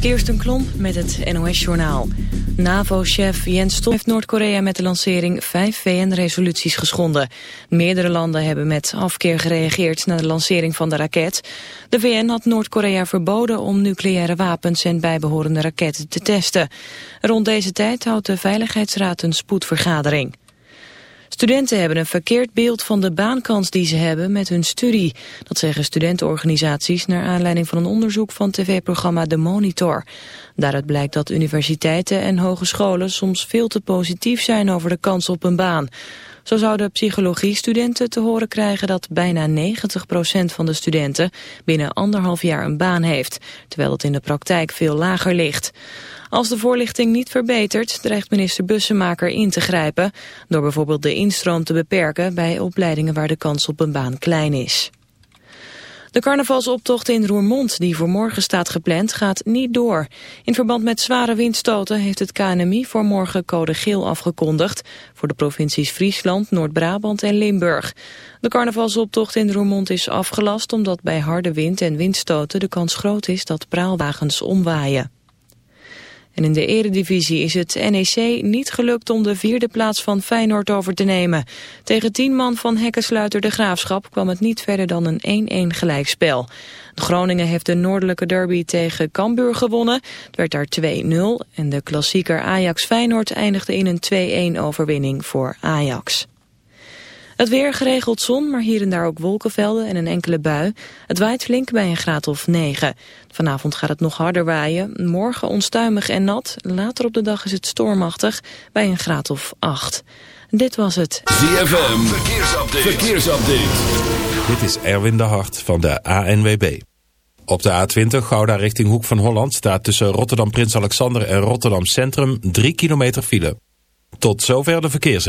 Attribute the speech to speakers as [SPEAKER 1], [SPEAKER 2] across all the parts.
[SPEAKER 1] Kirsten Klomp met het NOS-journaal. NAVO-chef Jens Stoltenberg heeft Noord-Korea met de lancering vijf VN-resoluties geschonden. Meerdere landen hebben met afkeer gereageerd na de lancering van de raket. De VN had Noord-Korea verboden om nucleaire wapens en bijbehorende raketten te testen. Rond deze tijd houdt de Veiligheidsraad een spoedvergadering. Studenten hebben een verkeerd beeld van de baankans die ze hebben met hun studie. Dat zeggen studentenorganisaties naar aanleiding van een onderzoek van tv-programma De Monitor. Daaruit blijkt dat universiteiten en hogescholen soms veel te positief zijn over de kans op een baan. Zo zouden psychologiestudenten te horen krijgen dat bijna 90% van de studenten binnen anderhalf jaar een baan heeft, terwijl het in de praktijk veel lager ligt. Als de voorlichting niet verbetert, dreigt minister Bussemaker in te grijpen... door bijvoorbeeld de instroom te beperken bij opleidingen waar de kans op een baan klein is. De carnavalsoptocht in Roermond, die voor morgen staat gepland, gaat niet door. In verband met zware windstoten heeft het KNMI voor morgen code geel afgekondigd... voor de provincies Friesland, Noord-Brabant en Limburg. De carnavalsoptocht in Roermond is afgelast omdat bij harde wind en windstoten... de kans groot is dat praalwagens omwaaien. En in de eredivisie is het NEC niet gelukt om de vierde plaats van Feyenoord over te nemen. Tegen tien man van hekkensluiter De Graafschap kwam het niet verder dan een 1-1 gelijkspel. Groningen heeft de noordelijke derby tegen Cambuur gewonnen. Het werd daar 2-0 en de klassieker Ajax-Feyenoord eindigde in een 2-1 overwinning voor Ajax. Het weer geregeld zon, maar hier en daar ook wolkenvelden en een enkele bui. Het waait flink bij een graad of 9. Vanavond gaat het nog harder waaien. Morgen onstuimig en nat. Later op de dag is het stormachtig bij een graad of 8. Dit was het.
[SPEAKER 2] ZFM, verkeersupdate. verkeersupdate.
[SPEAKER 3] Dit is Erwin de Hart van de ANWB. Op de A20 Gouda richting Hoek van Holland staat tussen Rotterdam Prins Alexander en Rotterdam Centrum 3 kilometer file. Tot zover de verkeers.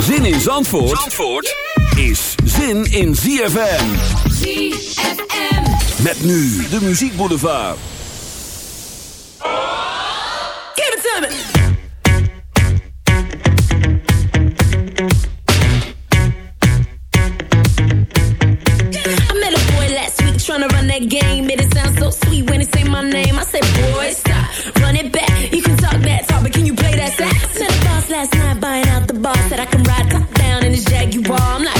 [SPEAKER 2] Zin in Zandvoort, Zandvoort is zin in ZFM.
[SPEAKER 4] ZFM.
[SPEAKER 2] Met nu de Muziek Boulevard.
[SPEAKER 4] Give it to me. I met a boy last week trying to run that game. Made it sound so sweet when he say my name. I said, boy, stop, run it back. You can talk that talk, but can you play that sax? In his Jaguar. I'm like,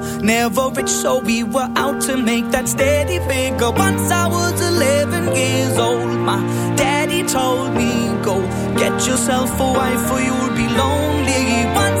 [SPEAKER 5] Never rich, so we were out to make that steady figure. Once I was 11 years old, my daddy told me, Go get yourself a wife, or you'll be lonely. Once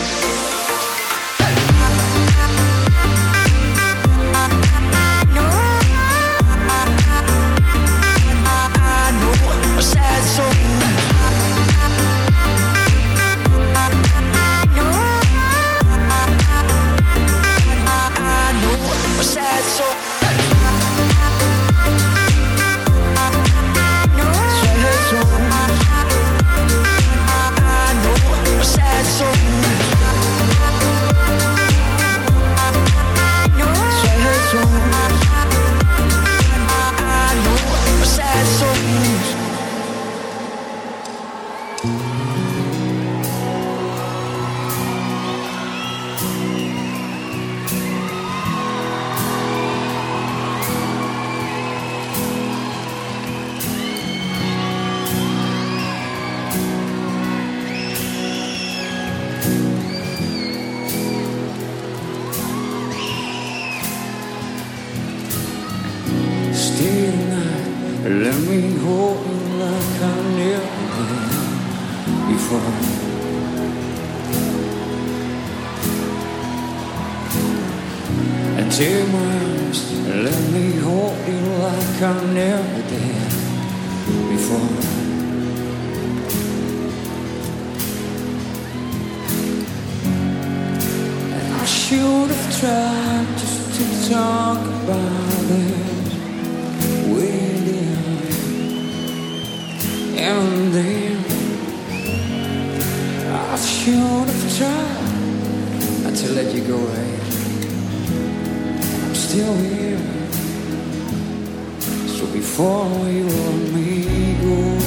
[SPEAKER 6] Let me hold you like I never before. And take my arms, let me hold you like I never did before. And I should have tried just to talk about it. and I should have tried not to let you go away. I'm still here So before you let me go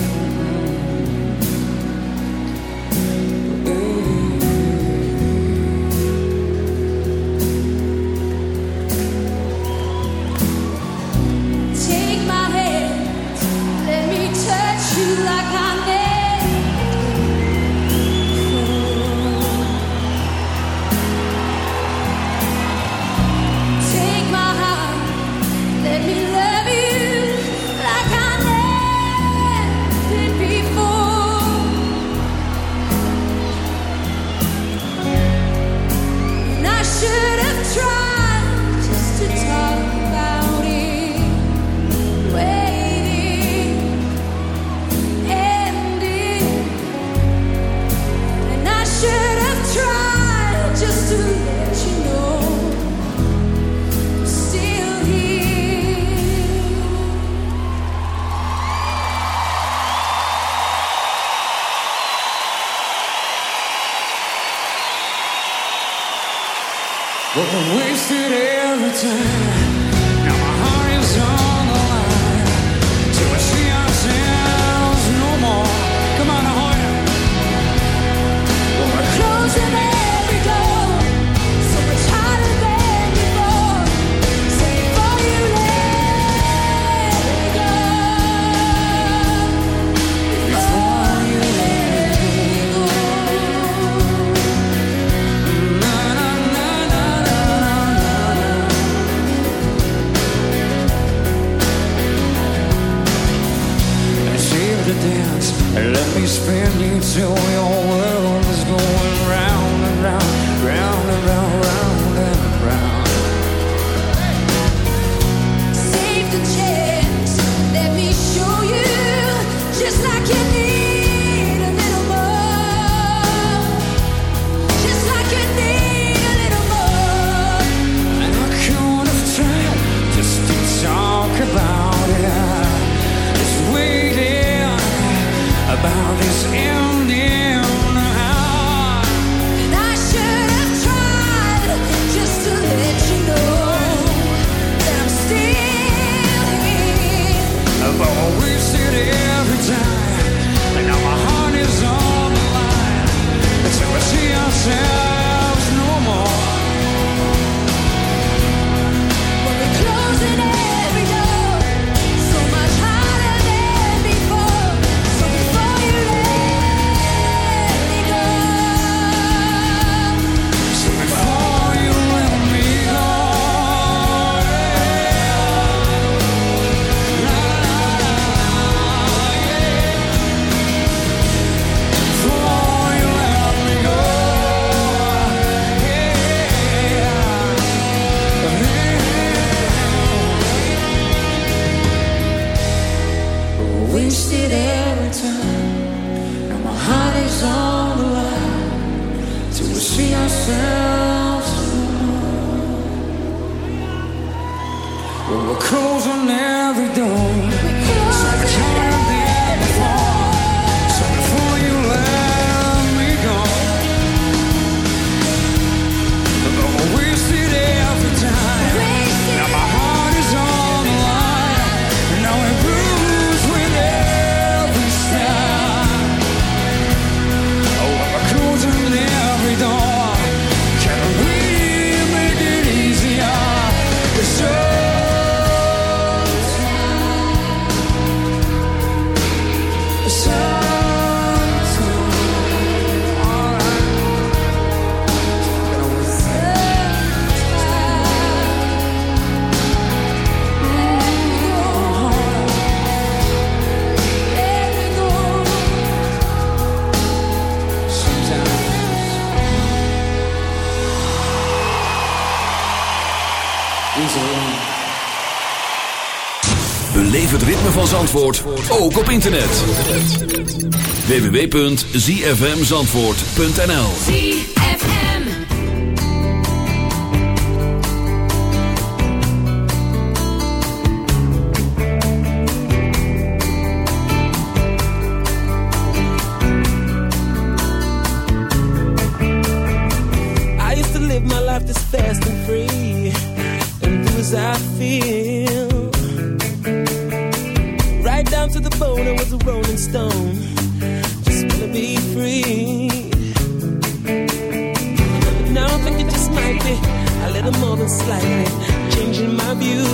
[SPEAKER 6] What a wasted every time. Now my heart is on
[SPEAKER 7] you
[SPEAKER 2] Zandvoort ook op internet. www.zfmzandvoort.nl ZFM
[SPEAKER 5] I used to live my life this fast and free. And do as I feel. stone. Just wanna be free. But now I think it just might be a little more than slightly changing my
[SPEAKER 8] view.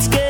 [SPEAKER 8] Let's get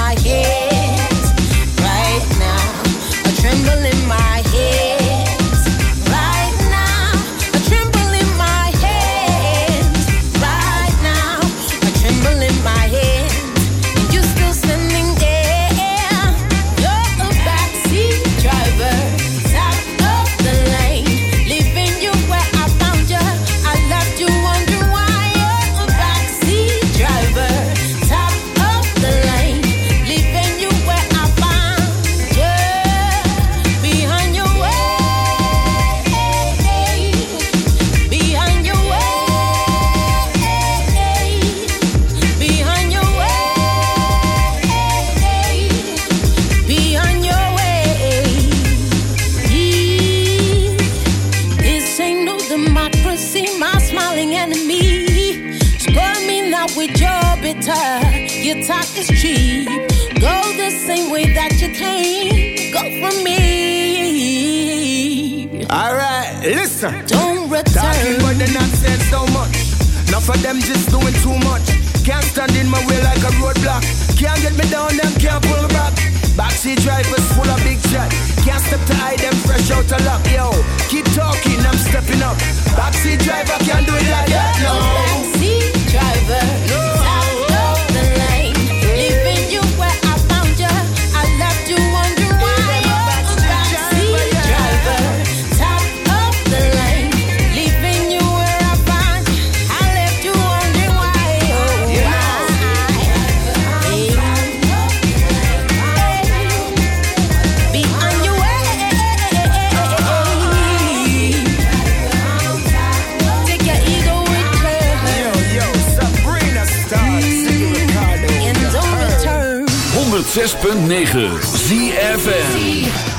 [SPEAKER 9] Listen.
[SPEAKER 10] Don't return.
[SPEAKER 9] Talking about the nonsense so much. Enough of them just doing too much. Can't stand in my way like a roadblock. Can't get me down, and can't pull back. Backseat drivers full of big chat. Can't step to hide them fresh out of luck. Yo, keep talking, I'm stepping up. Backseat driver can't do it like that. No.
[SPEAKER 10] Backseat driver. No.
[SPEAKER 2] 106.9
[SPEAKER 11] ZFN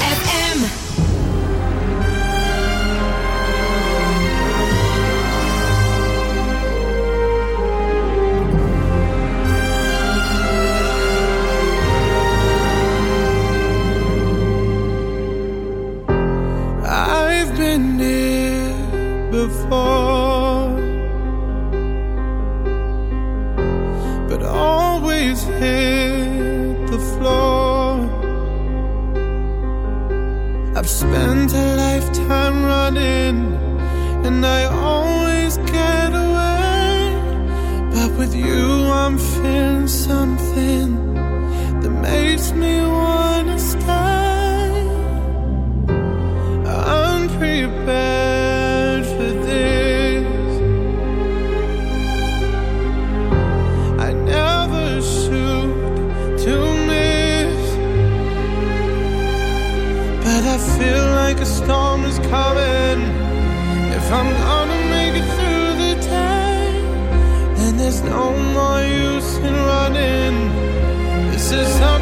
[SPEAKER 11] I'm gonna make it through the time. And there's no more use in running. This is how